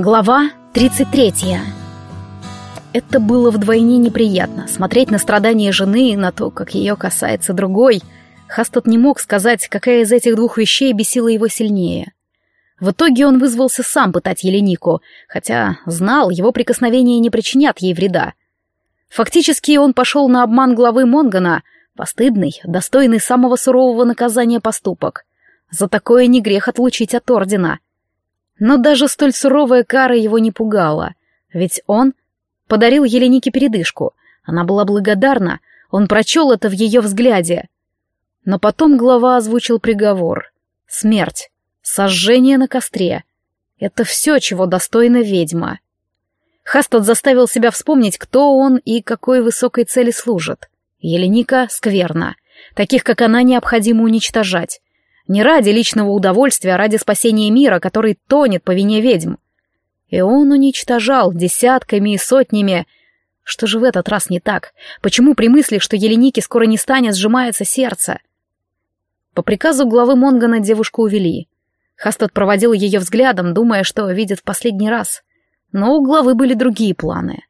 Глава 33 Это было вдвойне неприятно, смотреть на страдания жены и на то, как ее касается другой. Хастад не мог сказать, какая из этих двух вещей бесила его сильнее. В итоге он вызвался сам пытать Еленику, хотя знал, его прикосновения не причинят ей вреда. Фактически он пошел на обман главы Монгана, постыдный, достойный самого сурового наказания поступок. За такое не грех отлучить от ордена — но даже столь суровая кара его не пугала, ведь он подарил Еленике передышку. Она была благодарна, он прочел это в ее взгляде. Но потом глава озвучил приговор. Смерть, сожжение на костре. Это все, чего достойна ведьма. Хастад заставил себя вспомнить, кто он и какой высокой цели служит. Еленика скверна. Таких, как она, необходимо уничтожать. Не ради личного удовольствия, а ради спасения мира, который тонет по вине ведьм. И он уничтожал десятками и сотнями. Что же в этот раз не так? Почему при мысли, что Еленики скоро не станет, сжимается сердце? По приказу главы Монгана девушку увели. Хастад проводил ее взглядом, думая, что видит в последний раз. Но у главы были другие планы.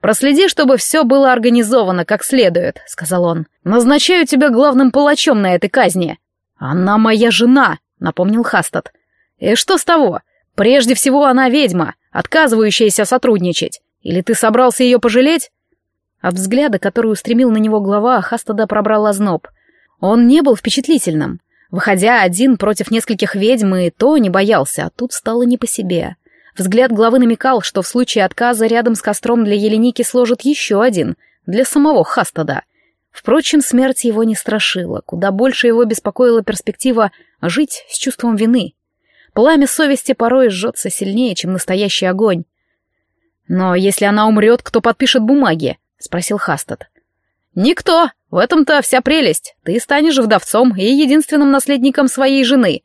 «Проследи, чтобы все было организовано как следует», — сказал он. «Назначаю тебя главным палачом на этой казни». «Она моя жена», — напомнил Хастад. «И что с того? Прежде всего она ведьма, отказывающаяся сотрудничать. Или ты собрался ее пожалеть?» От взгляда, который устремил на него глава, Хастада пробрал озноб. Он не был впечатлительным. Выходя один против нескольких ведьм, и то не боялся, а тут стало не по себе. Взгляд главы намекал, что в случае отказа рядом с костром для Еленики сложат еще один, для самого Хастада — Впрочем, смерть его не страшила, куда больше его беспокоила перспектива жить с чувством вины. Пламя совести порой жжется сильнее, чем настоящий огонь. «Но если она умрет, кто подпишет бумаги?» — спросил Хастад. «Никто. В этом-то вся прелесть. Ты станешь вдовцом и единственным наследником своей жены.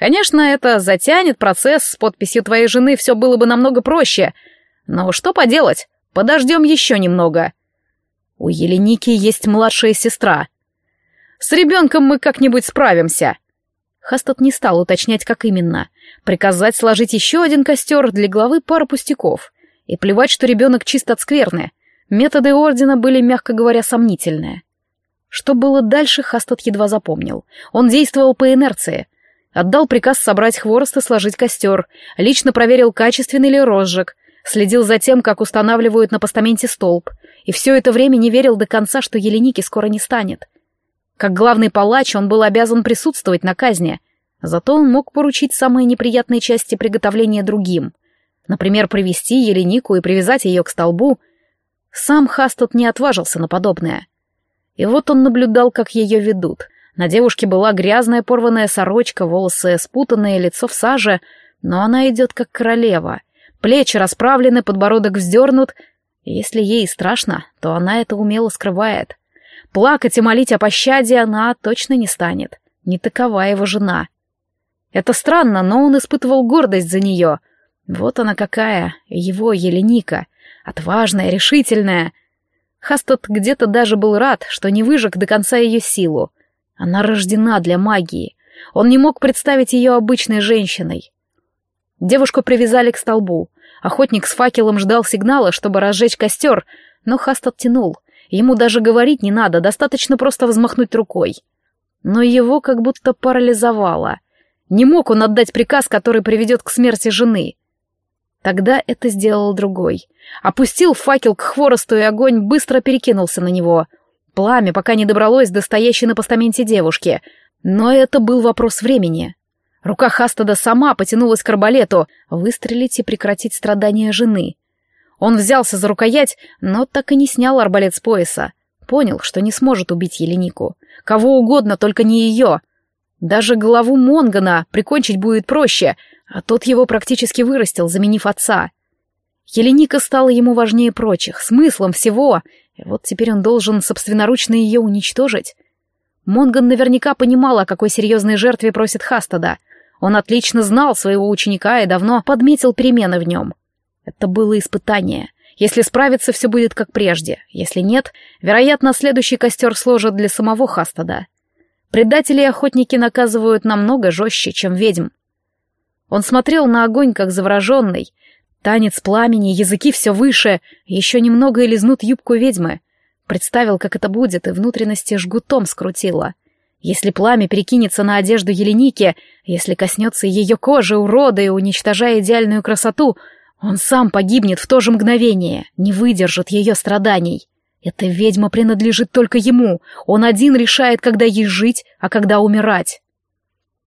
Конечно, это затянет процесс, с подписью твоей жены все было бы намного проще. Но что поделать, подождем еще немного. У Еленики есть младшая сестра. С ребенком мы как-нибудь справимся. Хастад не стал уточнять, как именно. Приказать сложить еще один костер для главы пара пустяков. И плевать, что ребенок чист от скверны. Методы ордена были, мягко говоря, сомнительные. Что было дальше, Хастад едва запомнил. Он действовал по инерции. Отдал приказ собрать хворост и сложить костер, лично проверил, качественный ли розжиг, следил за тем, как устанавливают на постаменте столб, и все это время не верил до конца, что Еленики скоро не станет. Как главный палач он был обязан присутствовать на казни, зато он мог поручить самые неприятные части приготовления другим. Например, привести Еленику и привязать ее к столбу. Сам Хастот не отважился на подобное. И вот он наблюдал, как ее ведут. На девушке была грязная порванная сорочка, волосы спутанные, лицо в саже, но она идет как королева. Плечи расправлены, подбородок вздернут — если ей страшно, то она это умело скрывает. Плакать и молить о пощаде она точно не станет. Не такова его жена. Это странно, но он испытывал гордость за нее. Вот она какая, его Еленика. Отважная, решительная. Хастот где-то даже был рад, что не выжег до конца ее силу. Она рождена для магии. Он не мог представить ее обычной женщиной. Девушку привязали к столбу. Охотник с факелом ждал сигнала, чтобы разжечь костер, но Хаст оттянул. Ему даже говорить не надо, достаточно просто взмахнуть рукой. Но его как будто парализовало. Не мог он отдать приказ, который приведет к смерти жены. Тогда это сделал другой. Опустил факел к хворосту, и огонь быстро перекинулся на него. Пламя пока не добралось до стоящей на постаменте девушки. Но это был вопрос времени. Рука Хастада сама потянулась к арбалету, выстрелить и прекратить страдания жены. Он взялся за рукоять, но так и не снял арбалет с пояса. Понял, что не сможет убить Еленику. Кого угодно, только не ее. Даже главу Монгана прикончить будет проще, а тот его практически вырастил, заменив отца. Еленика стала ему важнее прочих, смыслом всего, и вот теперь он должен собственноручно ее уничтожить. Монган наверняка понимал, о какой серьезной жертве просит Хастада — он отлично знал своего ученика и давно подметил перемены в нем. Это было испытание. Если справиться, все будет как прежде. Если нет, вероятно, следующий костер сложат для самого Хастада. Предатели и охотники наказывают намного жестче, чем ведьм. Он смотрел на огонь, как завороженный. Танец пламени, языки все выше, еще немного и лизнут юбку ведьмы. Представил, как это будет, и внутренности жгутом скрутило. Если пламя перекинется на одежду Еленики, если коснется ее кожи, урода и уничтожая идеальную красоту, он сам погибнет в то же мгновение, не выдержит ее страданий. Эта ведьма принадлежит только ему, он один решает, когда ей жить, а когда умирать.